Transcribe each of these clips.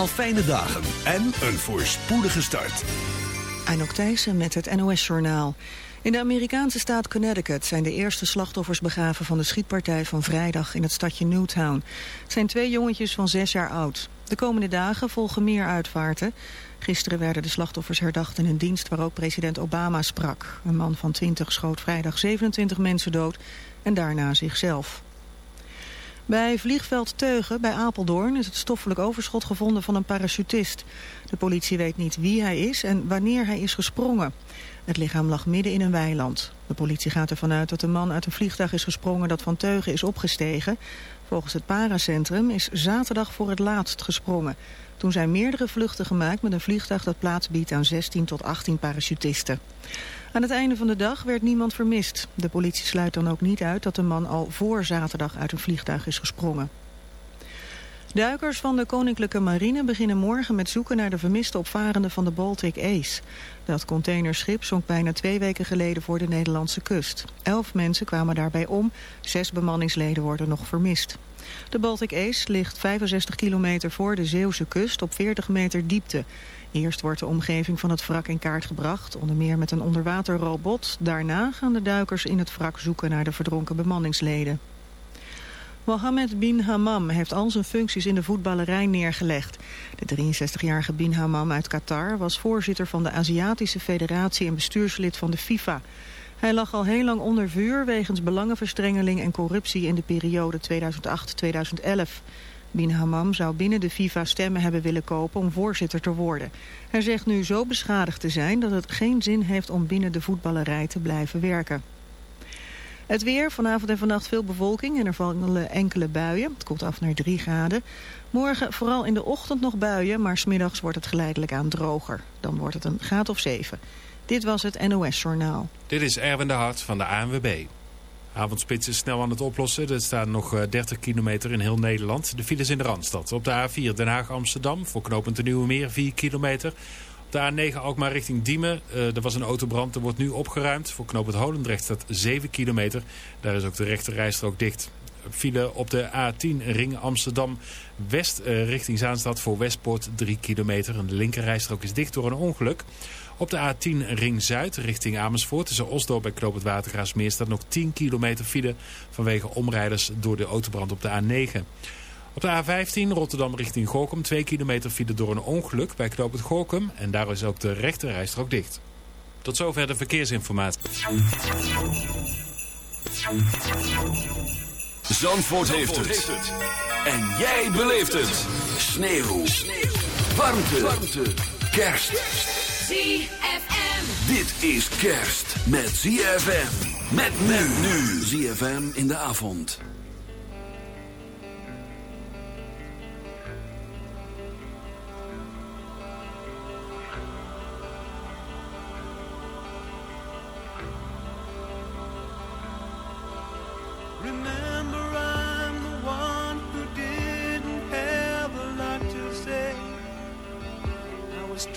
allemaal fijne dagen en een voorspoedige start. Anouk Thijssen met het NOS-journaal. In de Amerikaanse staat Connecticut zijn de eerste slachtoffers begraven van de schietpartij van vrijdag in het stadje Newtown. Het zijn twee jongetjes van zes jaar oud. De komende dagen volgen meer uitvaarten. Gisteren werden de slachtoffers herdacht in een dienst waar ook president Obama sprak. Een man van 20 schoot vrijdag 27 mensen dood en daarna zichzelf. Bij vliegveld Teugen bij Apeldoorn is het stoffelijk overschot gevonden van een parachutist. De politie weet niet wie hij is en wanneer hij is gesprongen. Het lichaam lag midden in een weiland. De politie gaat ervan uit dat de man uit een vliegtuig is gesprongen dat van Teugen is opgestegen. Volgens het paracentrum is zaterdag voor het laatst gesprongen. Toen zijn meerdere vluchten gemaakt met een vliegtuig dat plaats biedt aan 16 tot 18 parachutisten. Aan het einde van de dag werd niemand vermist. De politie sluit dan ook niet uit dat de man al voor zaterdag uit een vliegtuig is gesprongen. Duikers van de Koninklijke Marine beginnen morgen met zoeken naar de vermiste opvarenden van de Baltic Ace. Dat containerschip zonk bijna twee weken geleden voor de Nederlandse kust. Elf mensen kwamen daarbij om, zes bemanningsleden worden nog vermist. De Baltic Ace ligt 65 kilometer voor de Zeeuwse kust op 40 meter diepte. Eerst wordt de omgeving van het wrak in kaart gebracht, onder meer met een onderwaterrobot. Daarna gaan de duikers in het wrak zoeken naar de verdronken bemanningsleden. Mohammed bin Hammam heeft al zijn functies in de voetballerij neergelegd. De 63-jarige bin Hammam uit Qatar was voorzitter van de Aziatische Federatie en bestuurslid van de FIFA. Hij lag al heel lang onder vuur wegens belangenverstrengeling en corruptie in de periode 2008-2011. Bin Hammam zou binnen de FIFA stemmen hebben willen kopen om voorzitter te worden. Hij zegt nu zo beschadigd te zijn dat het geen zin heeft om binnen de voetballerij te blijven werken. Het weer, vanavond en vannacht veel bewolking en er vallen enkele buien. Het koelt af naar 3 graden. Morgen vooral in de ochtend nog buien, maar smiddags wordt het geleidelijk aan droger. Dan wordt het een graad of 7. Dit was het NOS Journaal. Dit is Erwin de Hart van de ANWB. Avondspits is snel aan het oplossen. Er staan nog 30 eh, kilometer in heel Nederland. De files in de Randstad. Op de A4 Den Haag-Amsterdam voor knooppunt de Nieuwe Meer 4 kilometer. Op de A9 Alkmaar richting Diemen. Uh, er was een autobrand, er wordt nu opgeruimd. Voor knooppunt Holendrecht staat 7 kilometer. Daar is ook de rechte rijstrook dicht. File op de A10 ring Amsterdam West uh, richting Zaanstad voor Westpoort 3 kilometer. En de linkerrijstrook is dicht door een ongeluk. Op de A10 Ring Zuid richting Amersfoort tussen Osdorp en Knoop het staat nog 10 kilometer file vanwege omrijders door de autobrand op de A9. Op de A15 Rotterdam richting Gorkum 2 kilometer file door een ongeluk bij Knoop het Gorkum en daar is ook de rechterrijstrook dicht. Tot zover de verkeersinformatie. Zandvoort, heeft, het. En jij beleeft het. Sneeuw. Warmte. Kerst. ZFM. Dit is kerst met ZFM. Met men nu. ZFM in de avond. Remember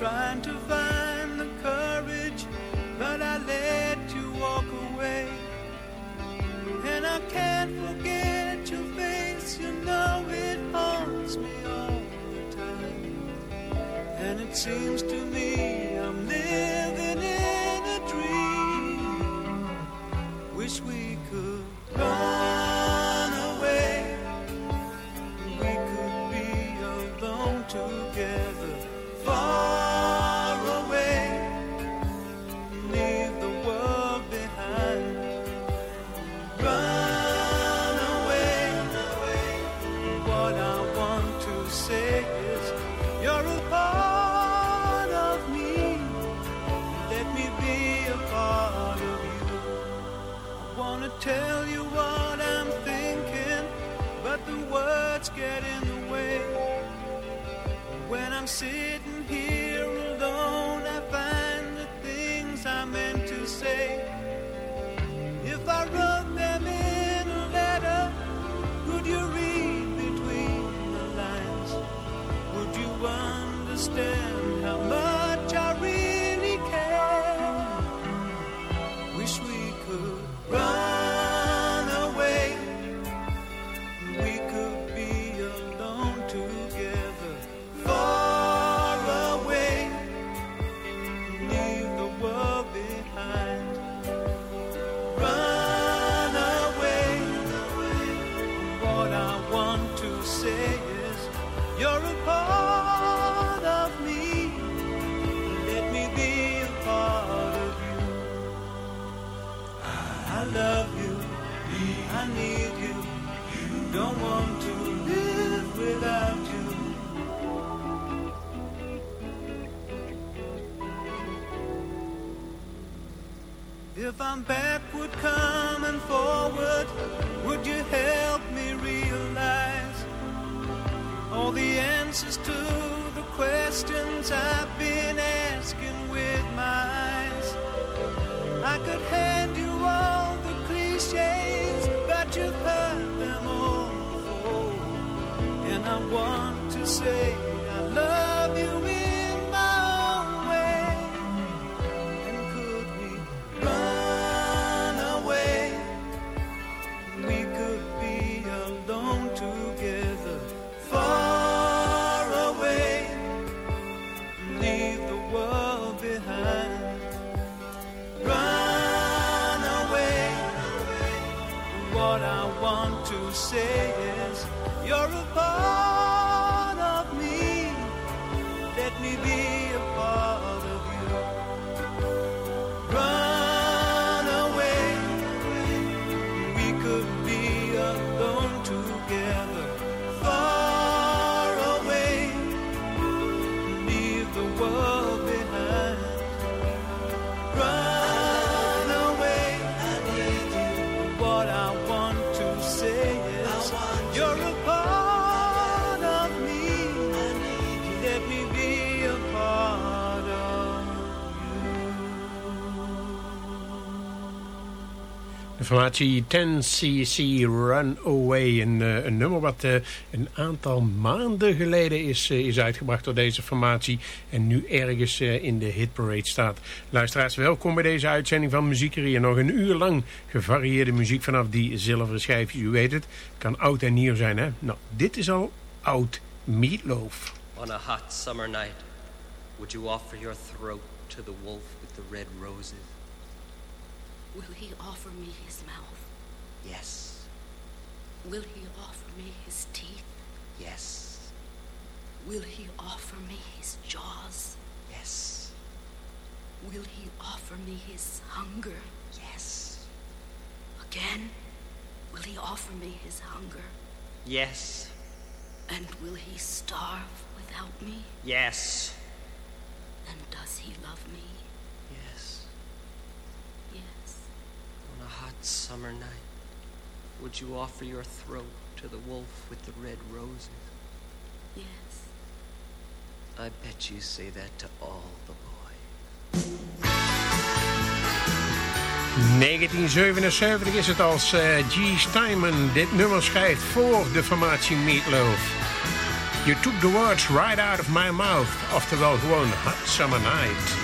I'm the And I can't forget your face, you know it haunts me all the time. And it seems to me I'm living sitting here alone, I find the things I meant to say. If I wrote them in a letter, could you read between the lines? Would you understand If I'm backward coming forward, would you help me realize all the answers to the questions I've been asking with my eyes? I could hand you all the cliches, but you've heard them all before. And I want to say I love say is, you're a part De formatie 10cc Runaway. Een, eh, een nummer wat eh, een aantal maanden geleden is, eh, is uitgebracht door deze formatie. En nu ergens in de hitparade staat. Luisteraars, welkom bij deze uitzending van Muziekerie. Nog een uur lang gevarieerde muziek vanaf die zilveren schijfjes. U weet het, kan oud en nieuw zijn hè. Nou, dit is al oud meatloaf. On a hot summer night, would you offer your throat to the wolf with the red roses? Will he offer me his mouth? Yes, Will he offer me his teeth? yes, Will he offer me his jaws? yes, Will he offer me his hunger? yes, Again? Will he offer me his hunger? yes, And will he starve without me? yes, And does he love me? yes. Yes. On a hot summer night, would you offer your throat to the wolf with the red roses? Yes. I bet you say that to all the boys. 1977 is het als eh, G. Steinman dit nummer schrijft voor de formatie Meatloaf. You took the words right out of my mouth. Oftewel gewoon Hot Summer Night.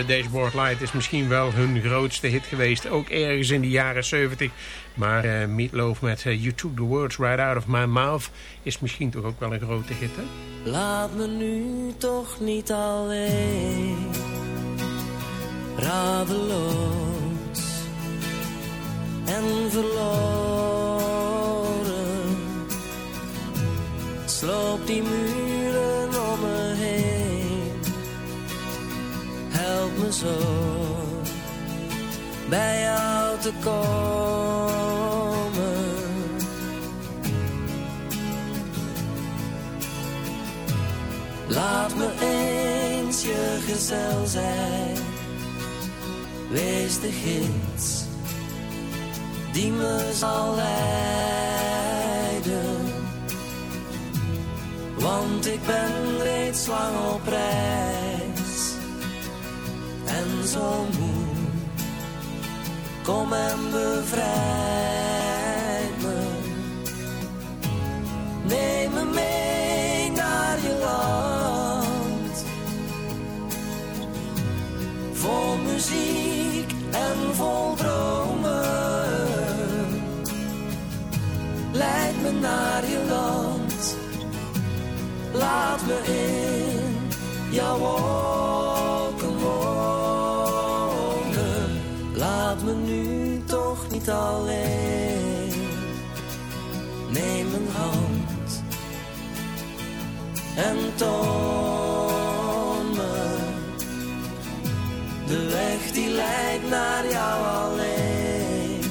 The Dashboard Light is misschien wel hun grootste hit geweest. Ook ergens in de jaren 70. Maar eh Meatloaf met eh, You Took the Words Right Out of My Mouth... is misschien toch ook wel een grote hit, hè? Laat me nu toch niet alleen, radeloos en verloren. Sloop die muren zo bij jou te komen. Laat me eens je gezel zijn. Wees de gids die me zal leiden. Want ik ben reeds lang op reis Kom en bevrijd me. Neem me mee naar je land. Vol muziek en vol dromen. Leid me naar je land. Laat me in jouw wolken alleen. Neem mijn hand en toon me de weg die leidt naar jou alleen.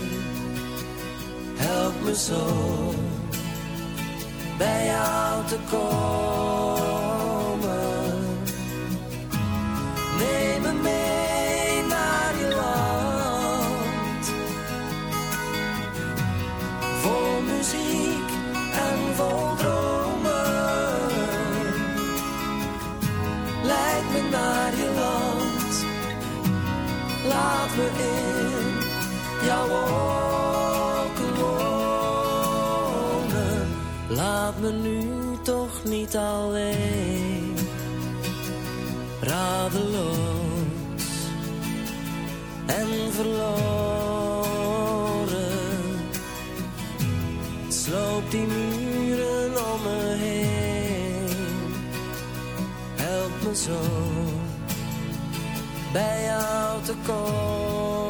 Help me zo bij jou te komen. Laat me in jouw wolken wonen. Laat me nu toch niet alleen. Radeloos en verloren. Sloop die muren om me heen. Help me zo bij jou te komen.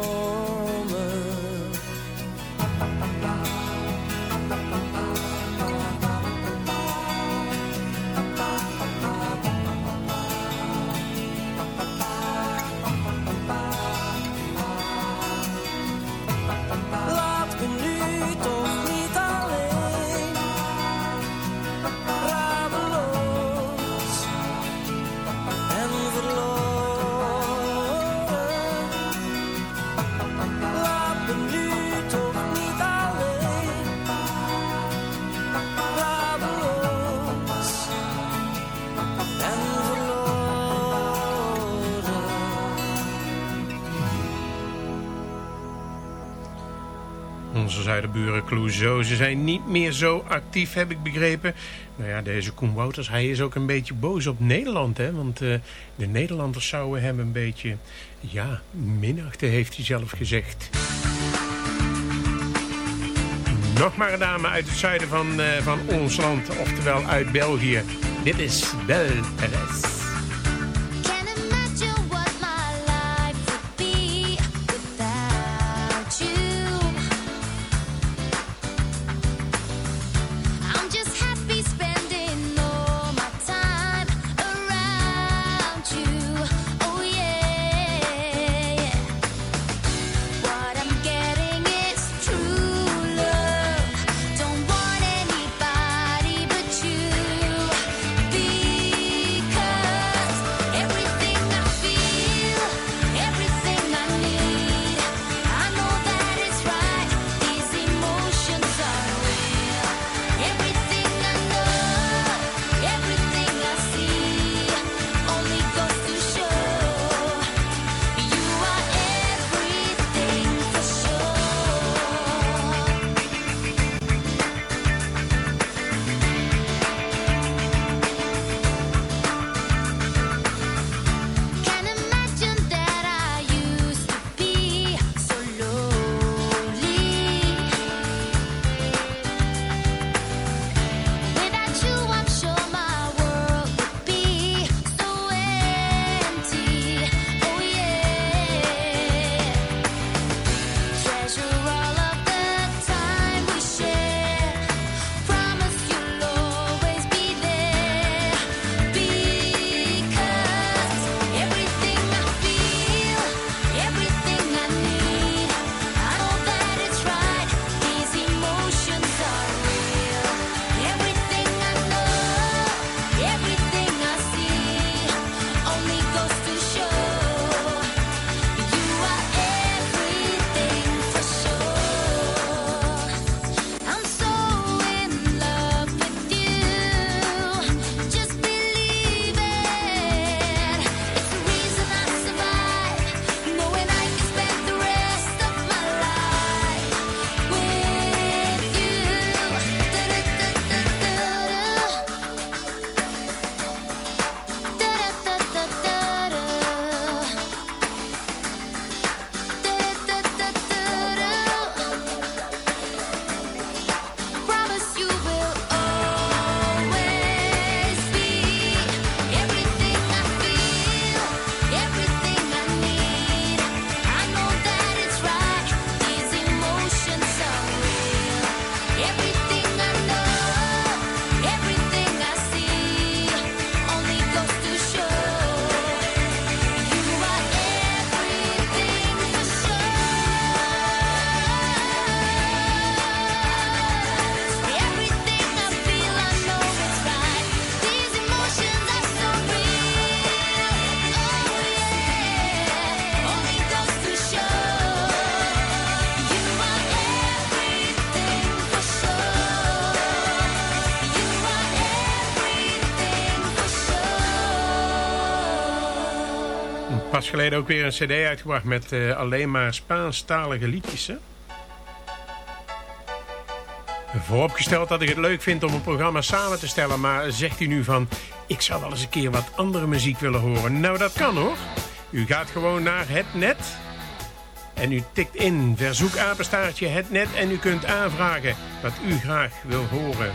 Onze zuiderburen Clouseau, ze zijn niet meer zo actief, heb ik begrepen. Nou ja, deze Koen Wouters, hij is ook een beetje boos op Nederland, hè. Want eh, de Nederlanders zouden hem een beetje, ja, minachten, heeft hij zelf gezegd. Nog maar een dame uit het zuiden van, eh, van ons land, oftewel uit België. Dit is Perez. Pas geleden ook weer een cd uitgebracht met uh, alleen maar Spaanstalige liedjes. Vooropgesteld dat ik het leuk vind om een programma samen te stellen. Maar zegt u nu van, ik zou wel eens een keer wat andere muziek willen horen. Nou, dat kan hoor. U gaat gewoon naar het net. En u tikt in verzoekapenstaartje het net. En u kunt aanvragen wat u graag wil horen.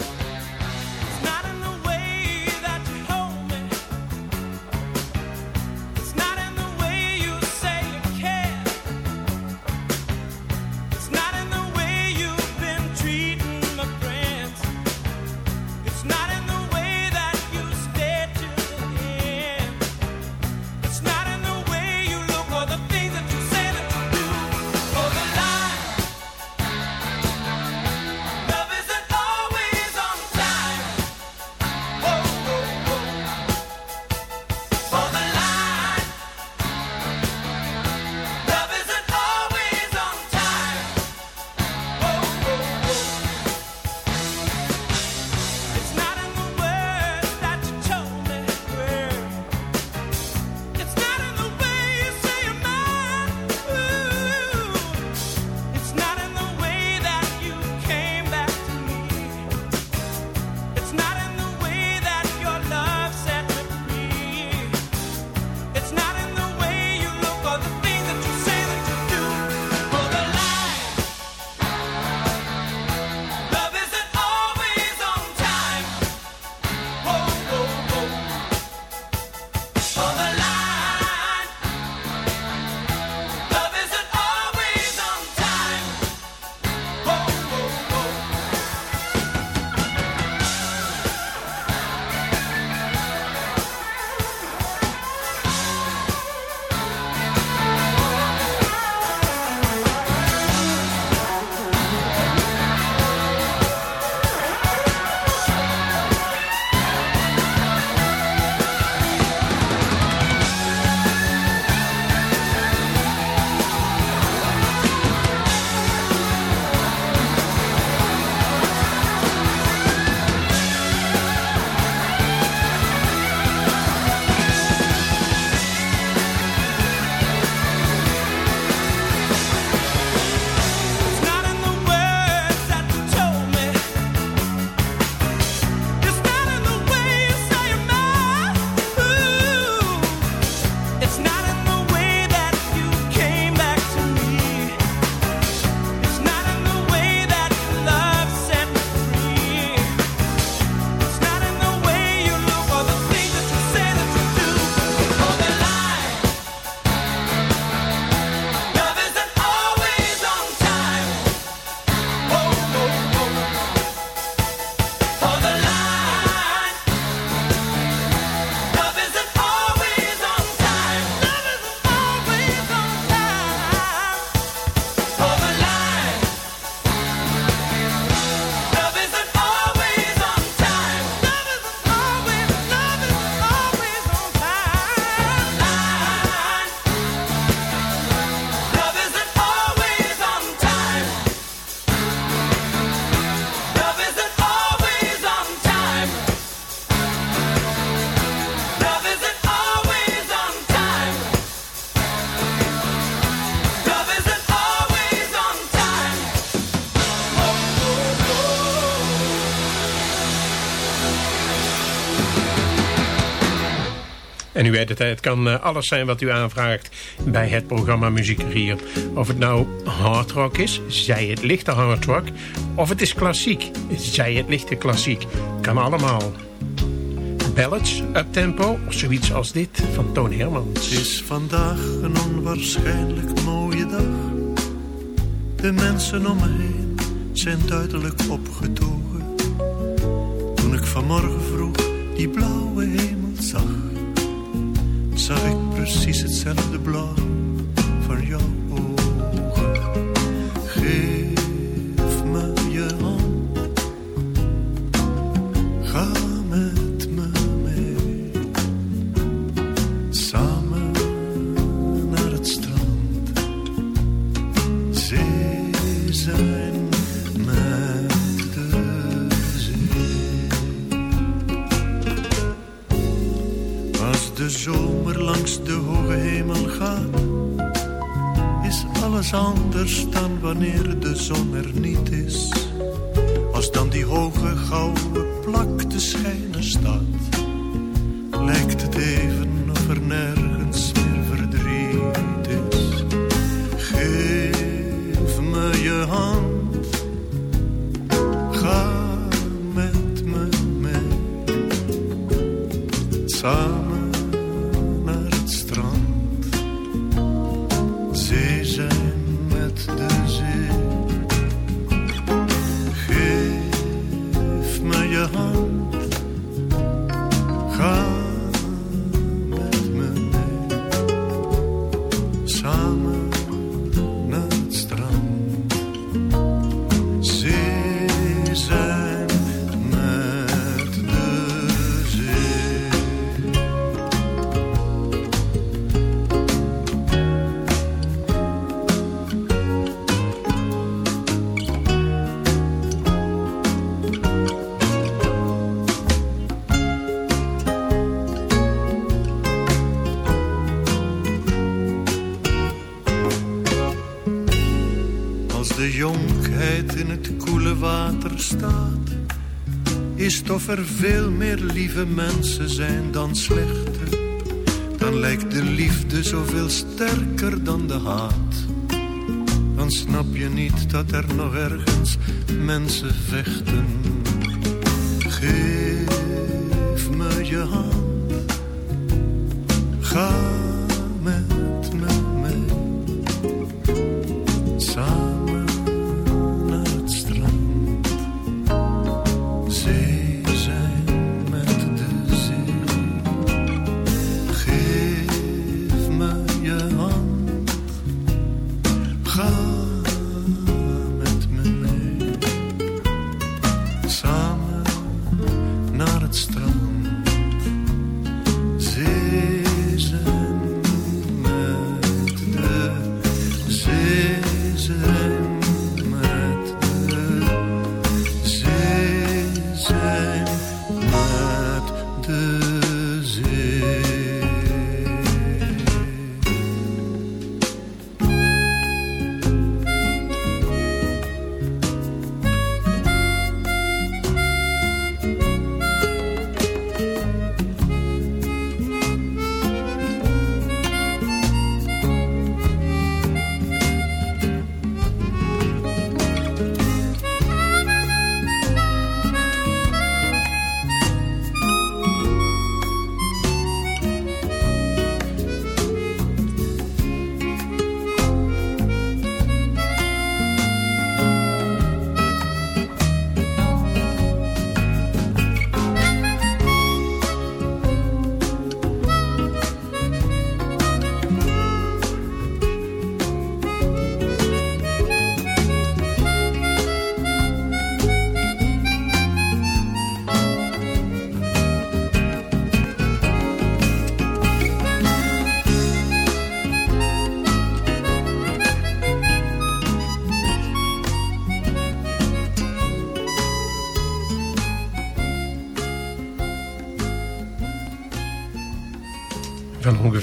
Het kan eh, alles zijn wat u aanvraagt bij het programma Muziek hier. Of het nou hard rock is, zij het lichte hard rock. Of het is klassiek, zij het lichte klassiek. Kan allemaal. Ballads, uptempo of zoiets als dit van Toon Hermans. Het is vandaag een onwaarschijnlijk mooie dag. De mensen om me heen zijn duidelijk opgetogen. Toen ik vanmorgen vroeg die blauwe hemel zag zag ik precies hetzelfde blauw wanneer de zon er niet is. Is of er veel meer lieve mensen zijn dan slechte. Dan lijkt de liefde zoveel sterker dan de haat. Dan snap je niet dat er nog ergens mensen vechten. Geef me je hand, ga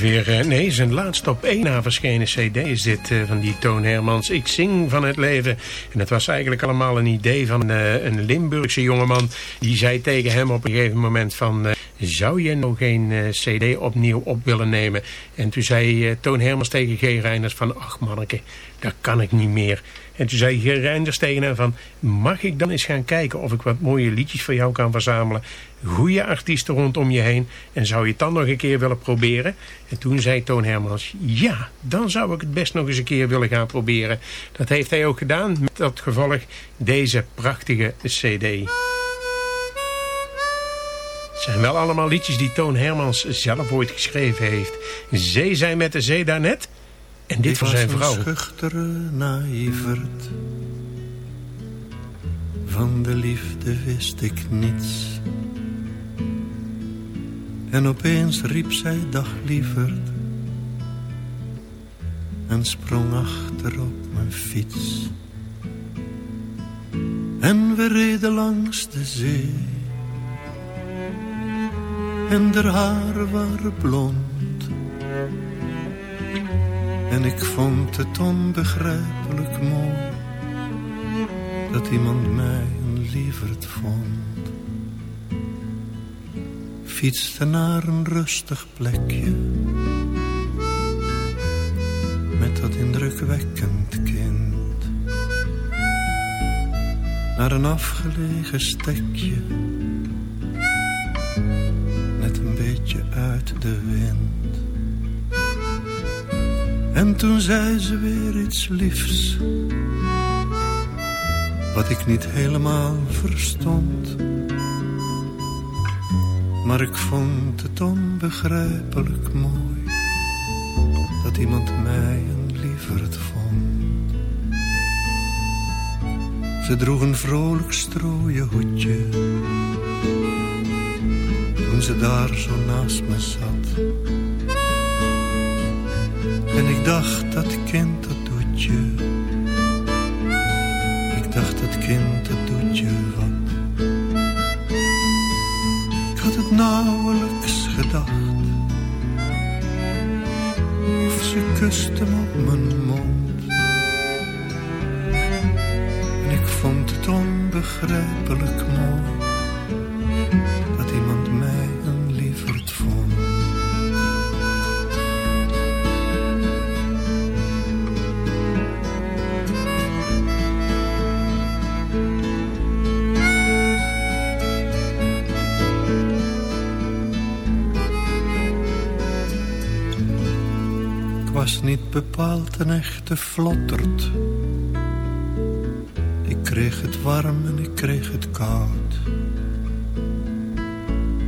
ongeveer, eh, nee, zijn laatste op één na verschenen cd is dit eh, van die Toon Hermans. Ik zing van het leven. En het was eigenlijk allemaal een idee van eh, een Limburgse jongeman. Die zei tegen hem op een gegeven moment van... zou je nog geen eh, cd opnieuw op willen nemen? En toen zei eh, Toon Hermans tegen G. Reiners van... Ach manneke, dat kan ik niet meer. En toen zei G. Reinders tegen hem van... Mag ik dan eens gaan kijken of ik wat mooie liedjes voor jou kan verzamelen? Goede artiesten rondom je heen. En zou je het dan nog een keer willen proberen? En toen zei Toon Hermans... Ja, dan zou ik het best nog eens een keer willen gaan proberen. Dat heeft hij ook gedaan. Met dat gevolg deze prachtige cd. Het zijn wel allemaal liedjes die Toon Hermans zelf ooit geschreven heeft. Zee zijn met de zee daarnet. En dit voor zijn was vrouw. een schuchtere naïvert. Van de liefde wist ik niets. En opeens riep zij dag lieverd. En sprong achter op mijn fiets. En we reden langs de zee. En haar waren blond. En ik vond het onbegrijpelijk mooi dat iemand mij een lieverd vond. Fietste naar een rustig plekje met dat indrukwekkend kind. Naar een afgelegen stekje, uit de wind. En toen zei ze weer iets liefs, wat ik niet helemaal verstond. Maar ik vond het onbegrijpelijk mooi, dat iemand mij een lieverd vond. Ze droeg een vrolijk strooien hoedje, toen ze daar zo naast me zat. En ik dacht, dat kind, dat doet je. Ik dacht, dat kind, dat doet je wat. Ik had het nauwelijks gedacht. Of ze kuste hem op mijn mond. En ik vond het onbegrijpelijk mooi. Bepaald een echte vlotterd. Ik kreeg het warm en ik kreeg het koud.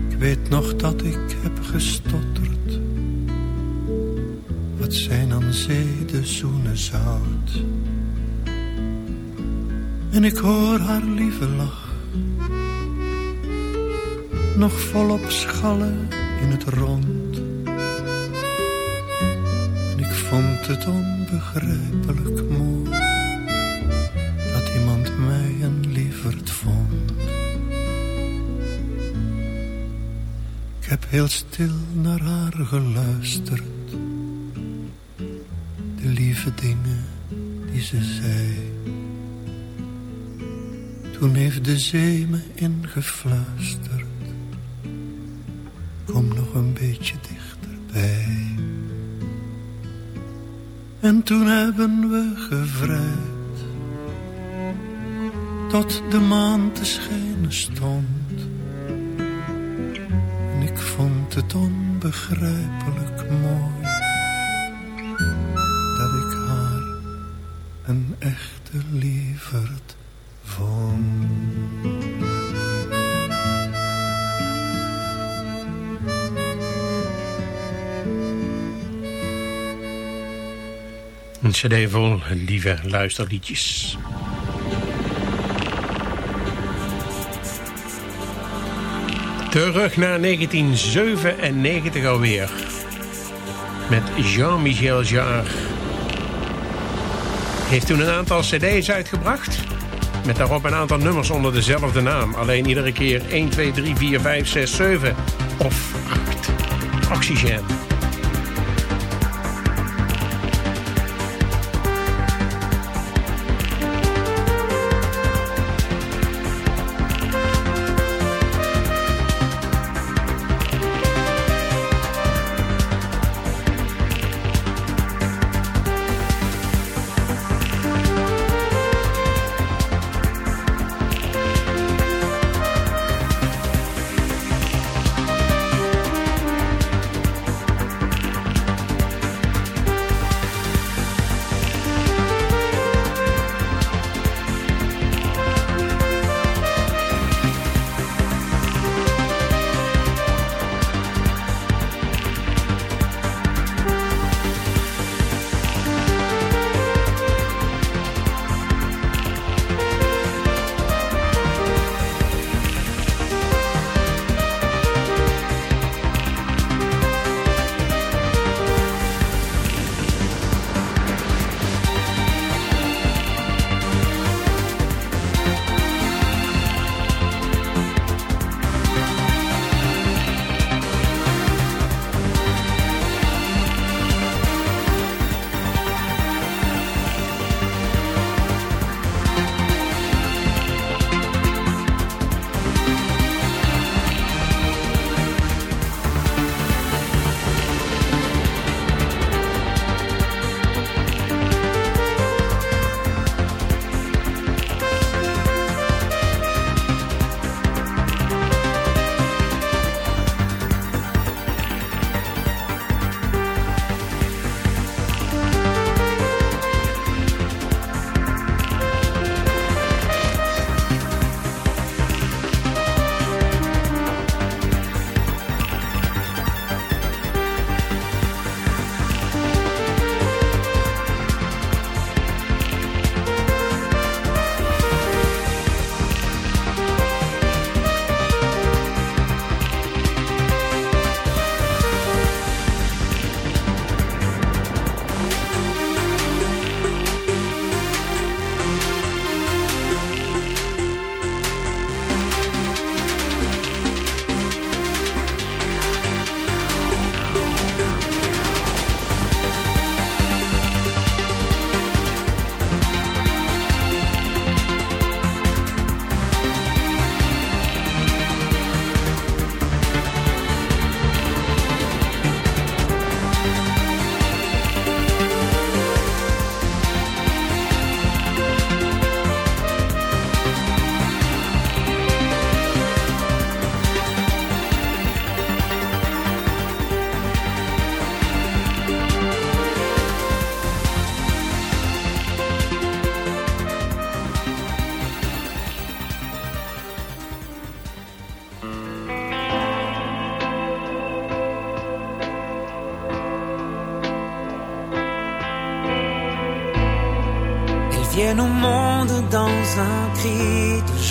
Ik weet nog dat ik heb gestotterd. Wat zijn aan zee de zoenen zout. En ik hoor haar lieve lach. Nog volop schallen in het rond. Vond het onbegrijpelijk mooi dat iemand mij een lieverd vond. Ik heb heel stil naar haar geluisterd, de lieve dingen die ze zei. Toen heeft de zee me ingefluisterd, En toen hebben we gevrijd Tot de maan te schijnen stond. En ik vond het onbegrijpelijk mooi cd vol lieve luisterliedjes. Terug naar 1997 alweer. Met Jean-Michel Jarre. Heeft toen een aantal cd's uitgebracht. Met daarop een aantal nummers onder dezelfde naam. Alleen iedere keer 1, 2, 3, 4, 5, 6, 7 of 8. Oxygen.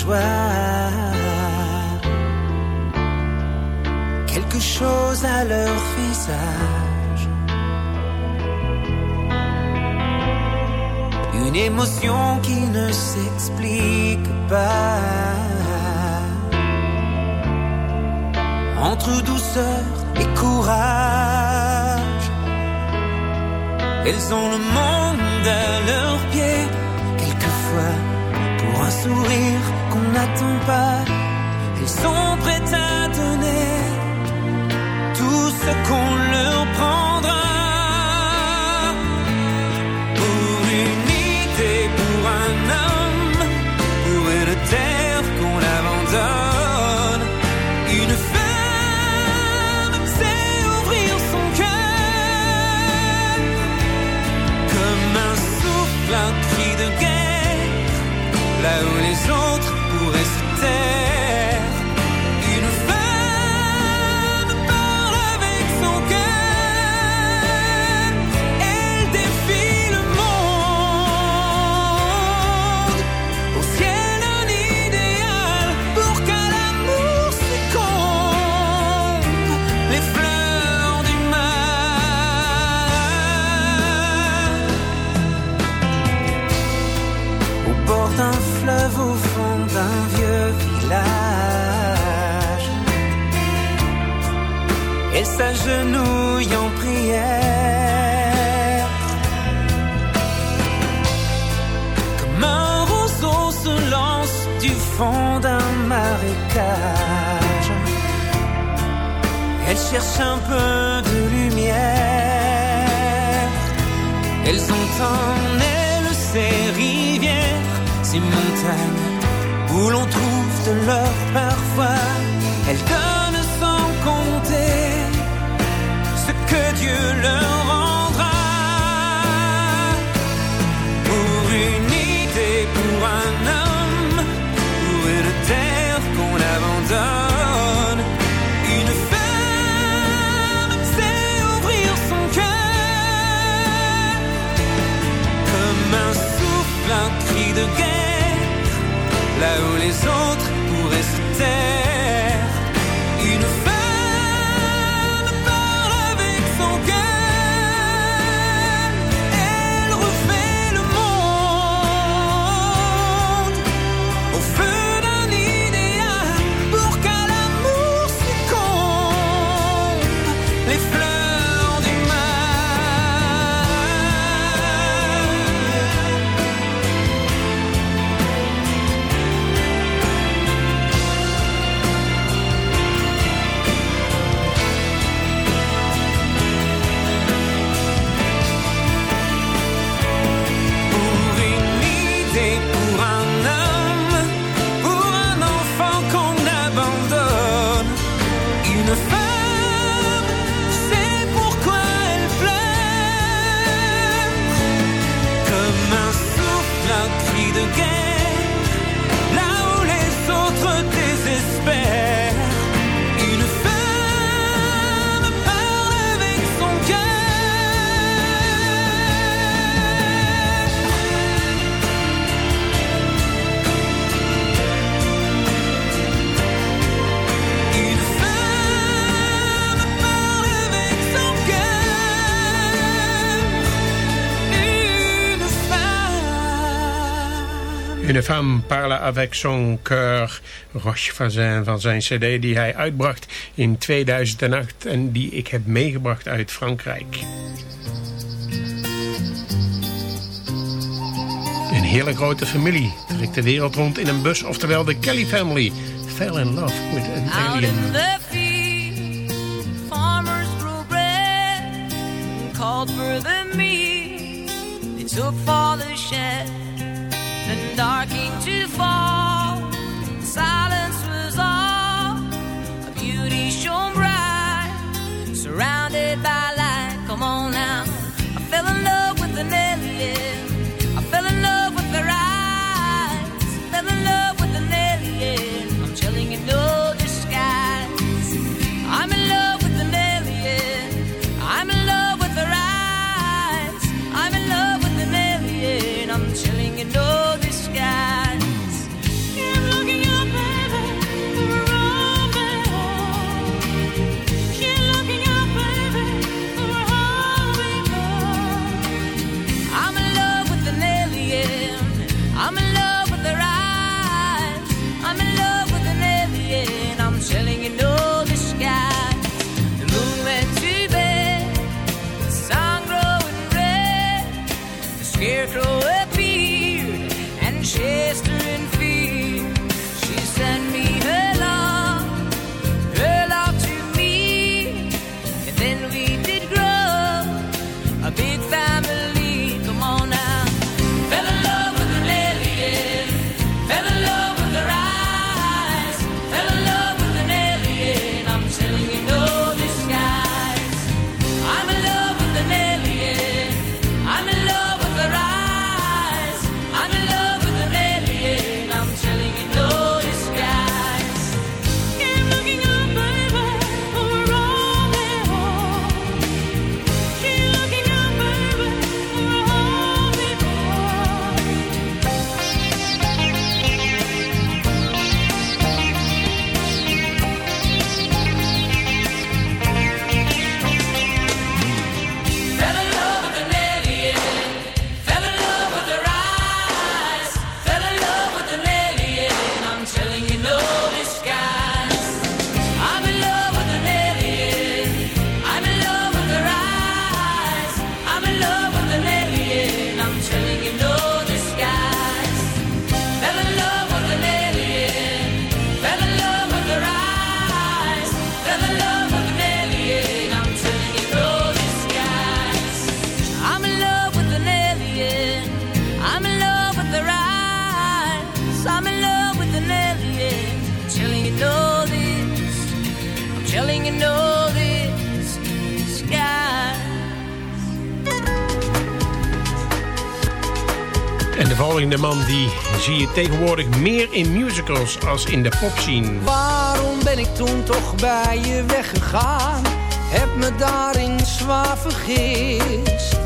wish where s'agenouille en prière. Comme un roseau se lance du fond d'un marécage. Elles cherchent un peu de lumière. Elles ont en elles ces rivières, ces montagnes où l'on trouve de l'or parfois Dieu le rendra. Pour une idée, pour un homme, où est le terre qu'on abandonne Une femme sait ouvrir son cœur. Comme un souffle, un cri de guerre, là où les autres. Parle avec son cœur. Roche Fazin van zijn cd die hij uitbracht in 2008 en die ik heb meegebracht uit Frankrijk. Een hele grote familie trekt de wereld rond in een bus, oftewel de Kelly family. Fell in love with an alien. Called for the meat, they took for shed. and dark ain't too far. De man die zie je tegenwoordig meer in musicals als in de popscene. Waarom ben ik toen toch bij je weggegaan? Heb me daarin zwaar vergist.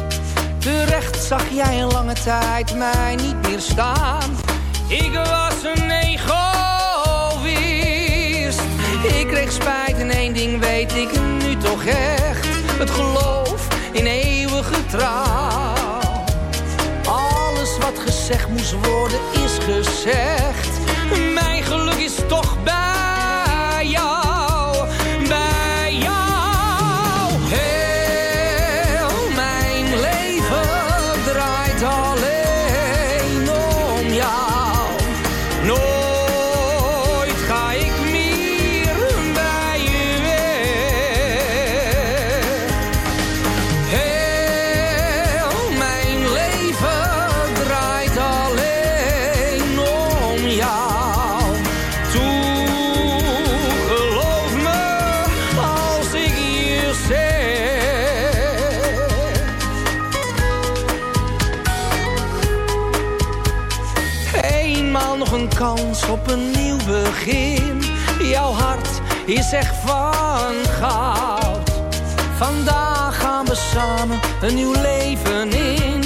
Terecht zag jij een lange tijd mij niet meer staan. Ik was een egoïst. Ik kreeg spijt en één ding weet ik nu toch echt. Het geloof in eeuwige trouw. Gezegd moest worden is gezegd. Mijn geluk is toch bij op een nieuw begin. Jouw hart is echt van goud. Vandaag gaan we samen een nieuw leven in.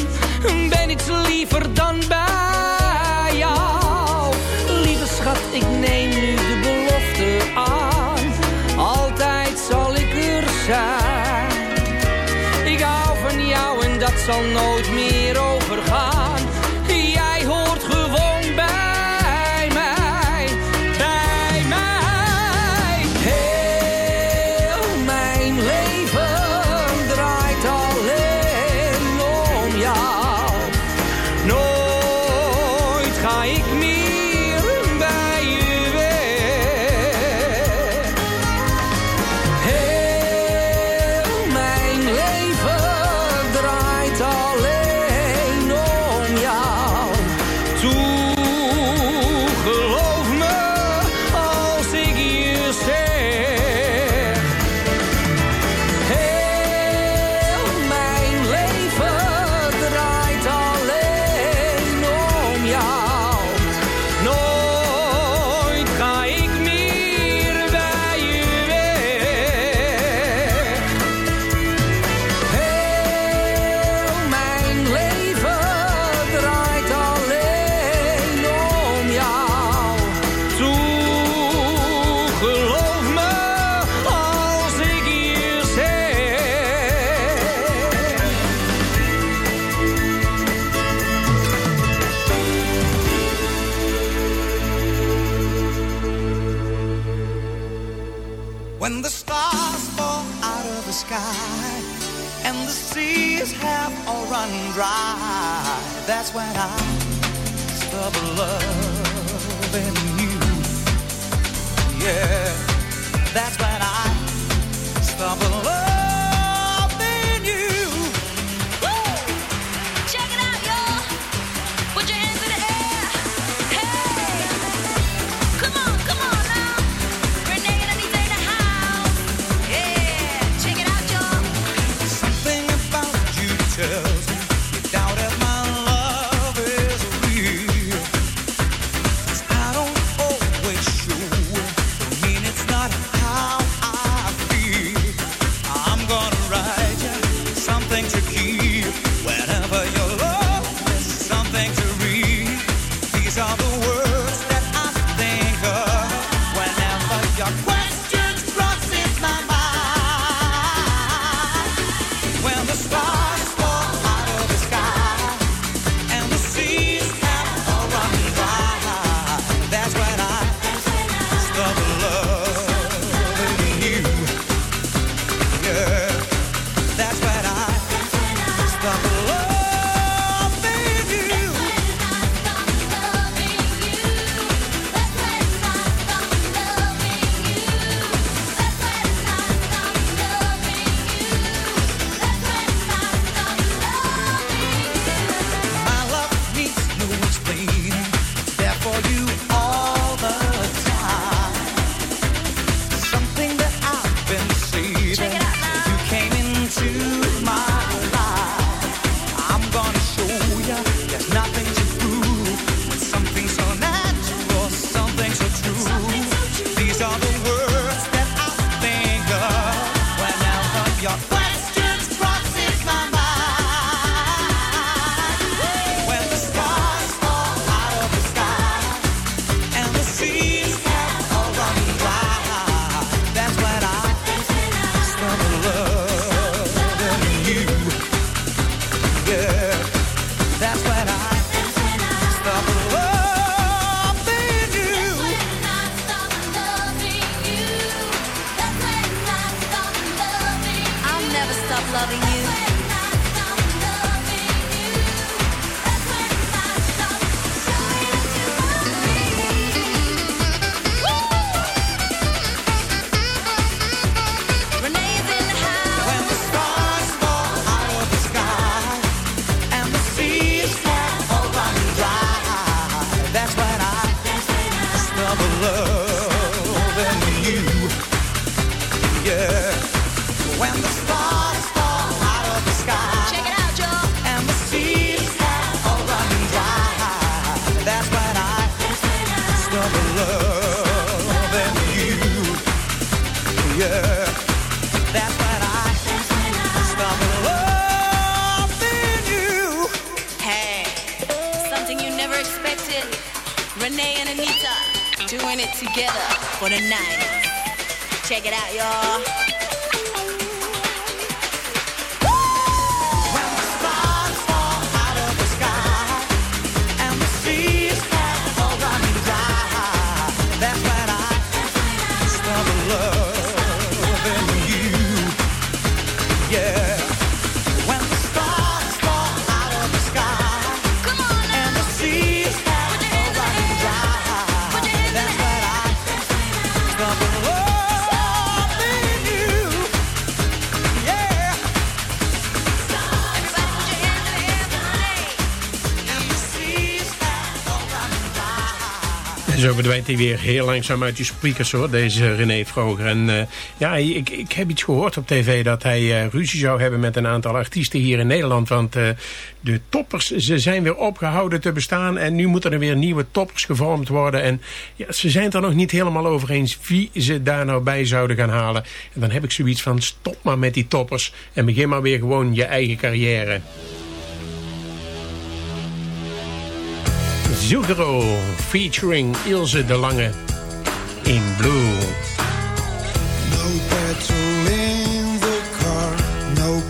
Ben ik liever dan bij jou. Lieve schat, ik neem nu de belofte aan. Altijd zal ik er zijn. Ik hou van jou en dat zal nooit or run dry. That's when I discover love in you. Yeah, that's when I discover you. Verdwijnt hij weer heel langzaam uit je speakers hoor, deze René Vroger. En eh, ja, ik, ik heb iets gehoord op tv dat hij eh, ruzie zou hebben met een aantal artiesten hier in Nederland. Want eh, de toppers, ze zijn weer opgehouden te bestaan en nu moeten er weer nieuwe toppers gevormd worden. En ja, ze zijn het er nog niet helemaal over eens wie ze daar nou bij zouden gaan halen. En dan heb ik zoiets van stop maar met die toppers en begin maar weer gewoon je eigen carrière. Zucchero featuring Ilse de Lange in Blue. No petrol in the car, no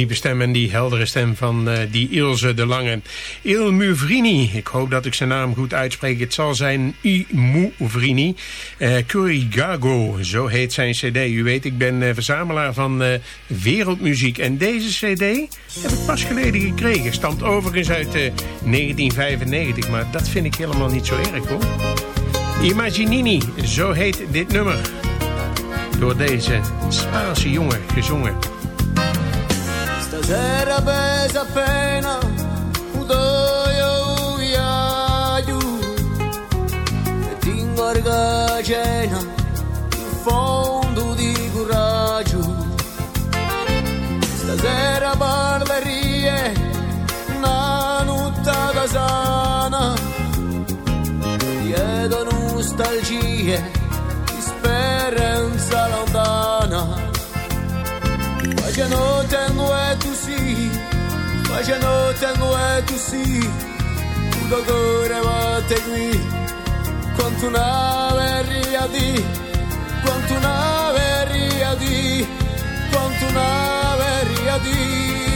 diepe stem en die heldere stem van uh, die Ilse de Lange. Il Muvrini, ik hoop dat ik zijn naam goed uitspreek. Het zal zijn I Muvrini. Uh, Kurigago, zo heet zijn cd. U weet, ik ben uh, verzamelaar van wereldmuziek. En deze cd heb ik pas geleden gekregen. Stamt overigens uit 1995, maar dat vind ik helemaal niet zo erg hoor. Imaginini, zo heet dit nummer. Door deze Spaanse jongen gezongen. Stasera pesa appena udoio viaggio. E ti ingorga cena in fondo di coraggio. Stasera barberie una nottata sana dietro nostalgie Faz a noite, a noite, sim. Faz a noite, a noite, sim. Tudo agora bate qui. Quanto nave di? quanto nave di? quanto nave di?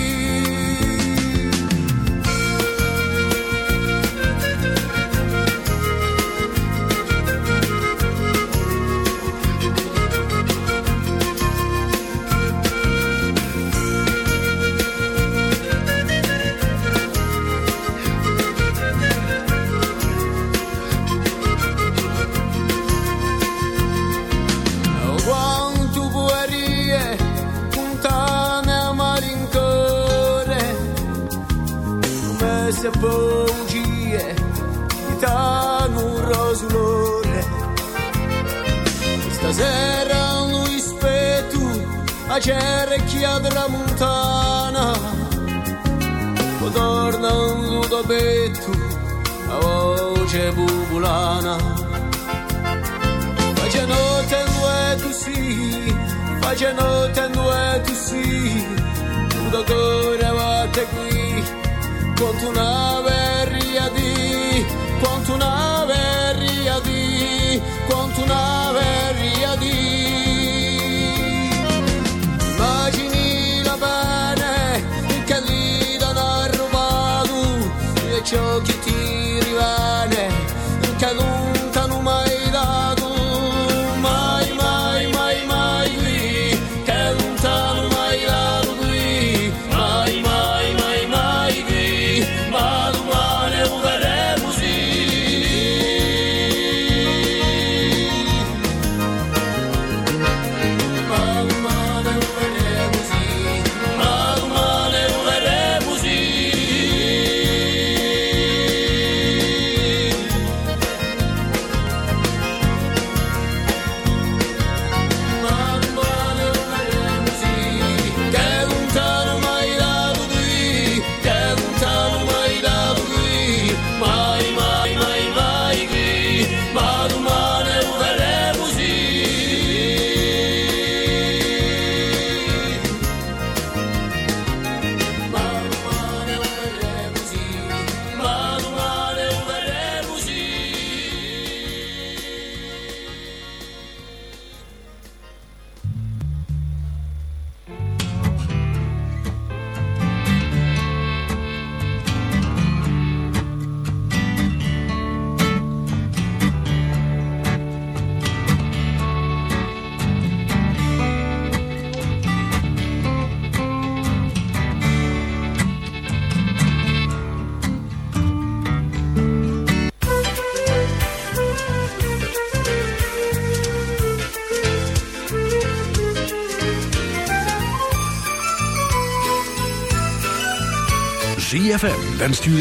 Se bougie tá no rosulore stasera no espeto a cerchia della montana. Tornando da betto a voce bubulana. Face notte due tu Face notte in due tu sì. Tu da cuore batte qui quanto una verria di, quanto una verria di, verria di.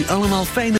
Allemaal fijne...